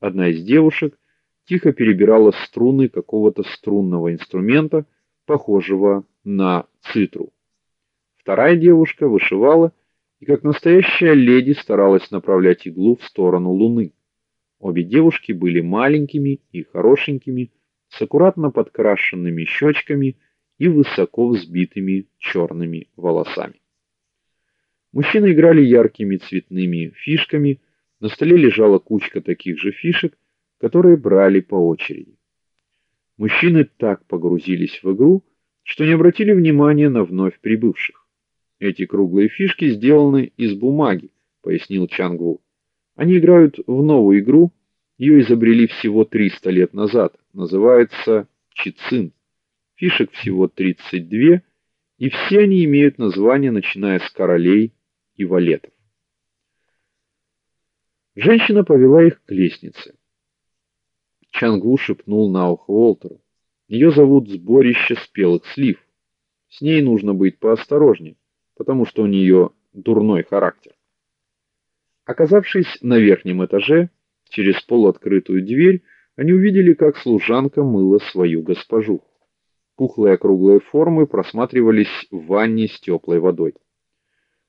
Одна из девушек тихо перебирала струны какого-то струнного инструмента, похожего на цитру. Вторая девушка вышивала и как настоящая леди старалась направлять иглу в сторону луны. Обе девушки были маленькими и хорошенькими, с аккуратно подкрашенными щечками и высоко взбитыми черными волосами. Мужчины играли яркими цветными фишками, на столе лежала кучка таких же фишек, которые брали по очереди. Мужчины так погрузились в игру, что не обратили внимания на вновь прибывших. Эти круглые фишки сделаны из бумаги, пояснил Чангву. Они играют в новую игру, ее изобрели всего 300 лет назад. Называется чицин. Фишек всего 32, и все они имеют название, начиная с королей и валетов. Женщина повела их к лестнице. Чангу шепнул на ухо Уолтеру: «Ее зовут Сборище спелых слив. С ней нужно быть поосторожнее, потому что у нее дурной характер". Оказавшись на верхнем этаже, через полуоткрытую дверь, они увидели, как служанка мыла свою госпожу. Пухлые округлые формы просматривались в ванне с теплой водой.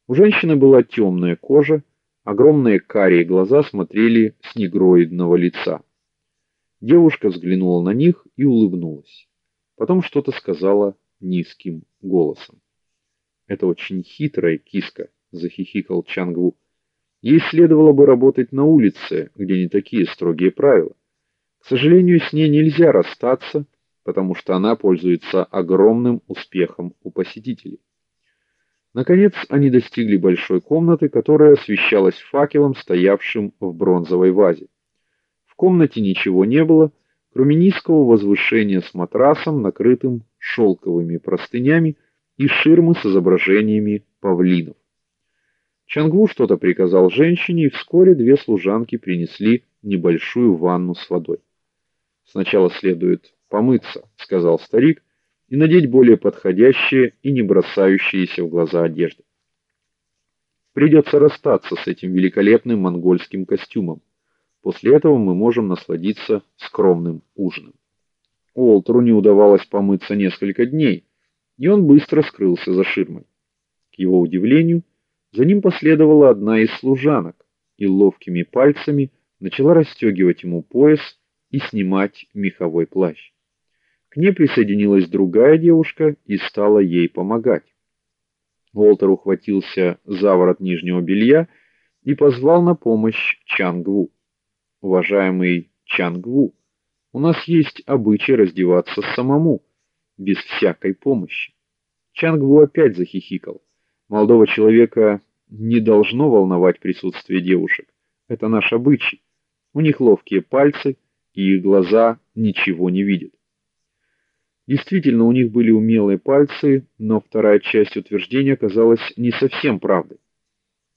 У женщины была темная кожа, огромные карие глаза смотрели с негроидного лица. Девушка взглянула на них и улыбнулась. Потом что-то сказала низким голосом. Это очень хитрая киска, захихикал Чангву. Ей следовало бы работать на улице, где не такие строгие правила. К сожалению, с ней нельзя расстаться, потому что она пользуется огромным успехом у посетителей. Наконец они достигли большой комнаты, которая освещалась факелом, стоявшим в бронзовой вазе. В комнате ничего не было, кроме низкого возвышения с матрасом, накрытым шелковыми простынями, и ширмы с изображениями павлинов. Чангву что-то приказал женщине, и вскоре две служанки принесли небольшую ванну с водой. Сначала следует помыться, сказал старик, и надеть более подходящие и не бросающиеся в глаза одежды. Придется расстаться с этим великолепным монгольским костюмом. После этого мы можем насладиться скромным ужином. Уолтеру не удавалось помыться несколько дней, и он быстро скрылся за ширмой. К его удивлению, за ним последовала одна из служанок и ловкими пальцами начала расстегивать ему пояс и снимать меховой плащ. К ней присоединилась другая девушка и стала ей помогать. Уолтер ухватился за ворот нижнего белья и позвал на помощь Чангву. Уважаемый Чангву, у нас есть обычай раздеваться самому, без всякой помощи. Чангву опять захихикал. Молодого человека не должно волновать присутствие девушек. Это наш обычай. У них ловкие пальцы, и их глаза ничего не видят. Действительно, у них были умелые пальцы, но вторая часть утверждения оказалась не совсем правдой.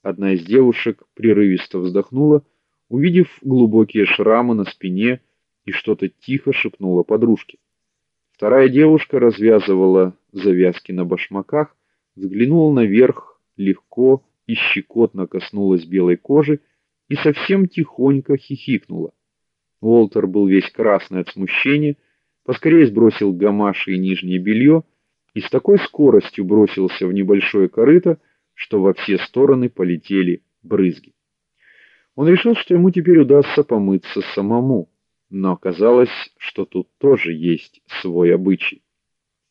Одна из девушек прерывисто вздохнула, увидев глубокие шрамы на спине, и что-то тихо шепнула подружке. Вторая девушка развязывала завязки на башмаках, взглянула наверх, легко и щекотно коснулась белой кожи и совсем тихонько хихикнула. Уолтер был весь красный от смущения поскорее сбросил гамаши и нижнее белье и с такой скоростью бросился в небольшое корыто, что во все стороны полетели брызги. Он решил, что ему теперь удастся помыться самому, но оказалось, что тут тоже есть свой обычай.